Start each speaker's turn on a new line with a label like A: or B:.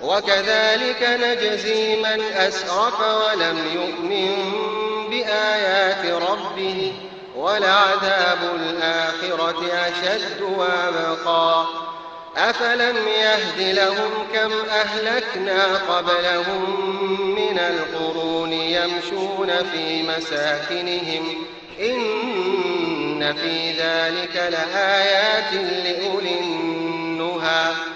A: وكذلك نجزي من أسرف ولم يؤمن بآيات ربه ولعذاب الآخرة أشد وأبقى. أفلم يهد لهم كم أهلكنا قبلهم من القرون يمشون في مساكنهم. إن في ذلك لآيات لأولي النهى.